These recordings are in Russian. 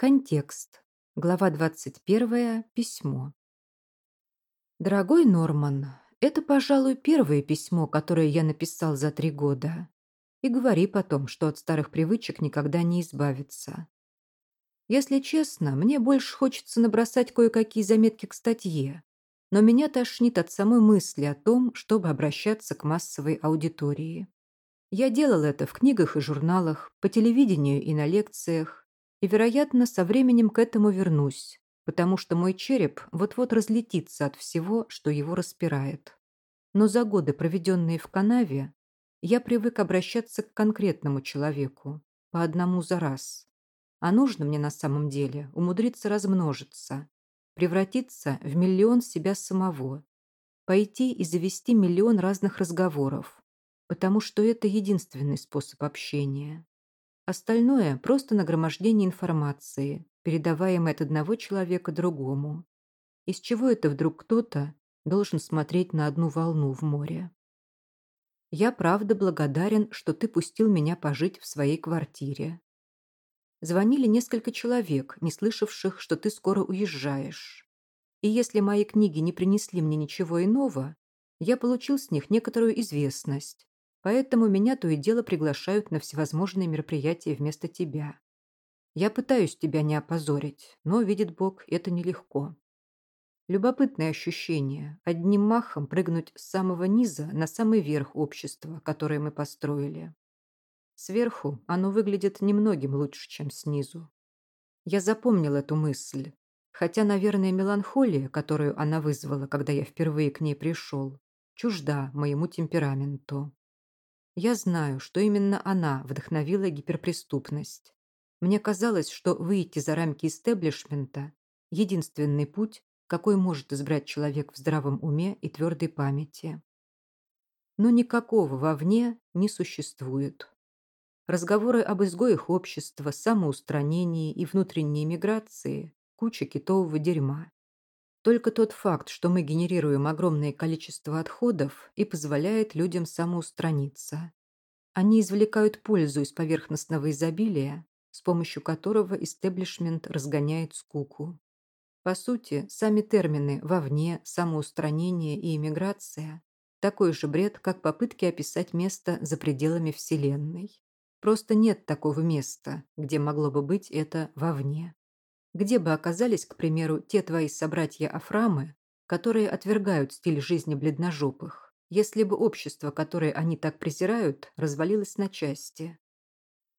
Контекст. Глава 21. Письмо. Дорогой Норман, это, пожалуй, первое письмо, которое я написал за три года. И говори потом, что от старых привычек никогда не избавиться. Если честно, мне больше хочется набросать кое-какие заметки к статье, но меня тошнит от самой мысли о том, чтобы обращаться к массовой аудитории. Я делал это в книгах и журналах, по телевидению и на лекциях, и, вероятно, со временем к этому вернусь, потому что мой череп вот-вот разлетится от всего, что его распирает. Но за годы, проведенные в канаве, я привык обращаться к конкретному человеку, по одному за раз. А нужно мне на самом деле умудриться размножиться, превратиться в миллион себя самого, пойти и завести миллион разных разговоров, потому что это единственный способ общения. Остальное – просто нагромождение информации, передаваемой от одного человека другому. Из чего это вдруг кто-то должен смотреть на одну волну в море? Я правда благодарен, что ты пустил меня пожить в своей квартире. Звонили несколько человек, не слышавших, что ты скоро уезжаешь. И если мои книги не принесли мне ничего иного, я получил с них некоторую известность, Поэтому меня то и дело приглашают на всевозможные мероприятия вместо тебя. Я пытаюсь тебя не опозорить, но, видит Бог, это нелегко. Любопытное ощущение – одним махом прыгнуть с самого низа на самый верх общества, которое мы построили. Сверху оно выглядит немногим лучше, чем снизу. Я запомнил эту мысль, хотя, наверное, меланхолия, которую она вызвала, когда я впервые к ней пришел, чужда моему темпераменту. Я знаю, что именно она вдохновила гиперпреступность. Мне казалось, что выйти за рамки истеблишмента – единственный путь, какой может избрать человек в здравом уме и твердой памяти. Но никакого вовне не существует. Разговоры об изгоях общества, самоустранении и внутренней миграции – куча китового дерьма. Только тот факт, что мы генерируем огромное количество отходов и позволяет людям самоустраниться. Они извлекают пользу из поверхностного изобилия, с помощью которого истеблишмент разгоняет скуку. По сути, сами термины «вовне», «самоустранение» и «иммиграция» – такой же бред, как попытки описать место за пределами Вселенной. Просто нет такого места, где могло бы быть это «вовне». Где бы оказались, к примеру, те твои собратья-афрамы, которые отвергают стиль жизни бледножопых, если бы общество, которое они так презирают, развалилось на части?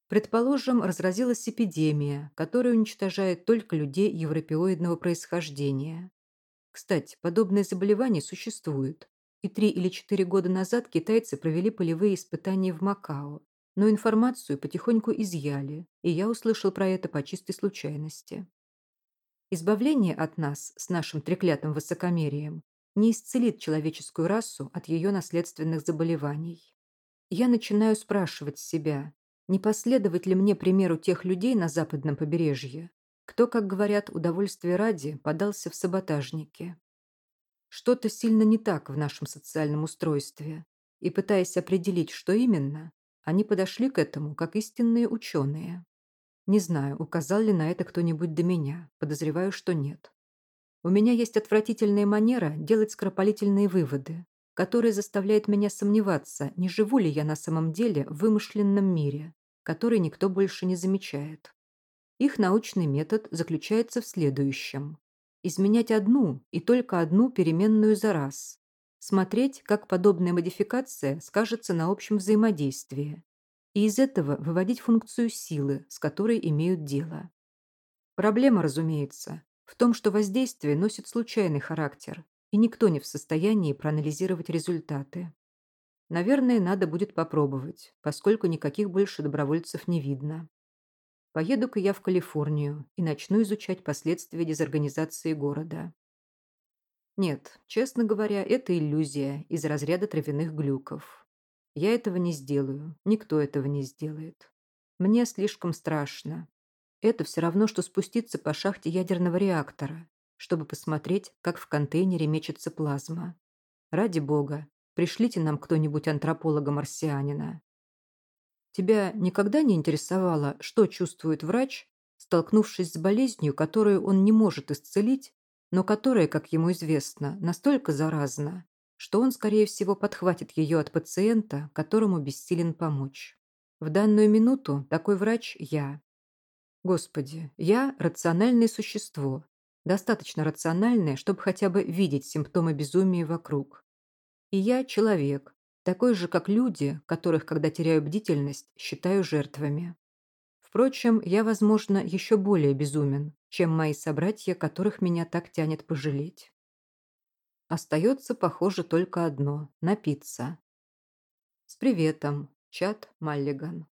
Предположим, разразилась эпидемия, которая уничтожает только людей европеоидного происхождения. Кстати, подобные заболевания существуют, и три или четыре года назад китайцы провели полевые испытания в Макао, но информацию потихоньку изъяли, и я услышал про это по чистой случайности. Избавление от нас с нашим треклятым высокомерием не исцелит человеческую расу от ее наследственных заболеваний. Я начинаю спрашивать себя, не последовать ли мне примеру тех людей на западном побережье, кто, как говорят, удовольствие ради, подался в саботажники. Что-то сильно не так в нашем социальном устройстве, и, пытаясь определить, что именно, они подошли к этому как истинные ученые. Не знаю, указал ли на это кто-нибудь до меня. Подозреваю, что нет. У меня есть отвратительная манера делать скоропалительные выводы, которые заставляют меня сомневаться, не живу ли я на самом деле в вымышленном мире, который никто больше не замечает. Их научный метод заключается в следующем. Изменять одну и только одну переменную за раз. Смотреть, как подобная модификация скажется на общем взаимодействии и из этого выводить функцию силы, с которой имеют дело. Проблема, разумеется, в том, что воздействие носит случайный характер, и никто не в состоянии проанализировать результаты. Наверное, надо будет попробовать, поскольку никаких больше добровольцев не видно. Поеду-ка я в Калифорнию и начну изучать последствия дезорганизации города. Нет, честно говоря, это иллюзия из разряда травяных глюков. Я этого не сделаю, никто этого не сделает. Мне слишком страшно. Это все равно, что спуститься по шахте ядерного реактора, чтобы посмотреть, как в контейнере мечется плазма. Ради бога, пришлите нам кто-нибудь антрополога-марсианина. Тебя никогда не интересовало, что чувствует врач, столкнувшись с болезнью, которую он не может исцелить, но которая, как ему известно, настолько заразна, что он, скорее всего, подхватит ее от пациента, которому бессилен помочь. В данную минуту такой врач я. Господи, я рациональное существо, достаточно рациональное, чтобы хотя бы видеть симптомы безумия вокруг. И я человек, такой же, как люди, которых, когда теряю бдительность, считаю жертвами. Впрочем, я, возможно, еще более безумен, чем мои собратья, которых меня так тянет пожалеть. Остается, похоже, только одно – напиться. С приветом, чат Маллиган.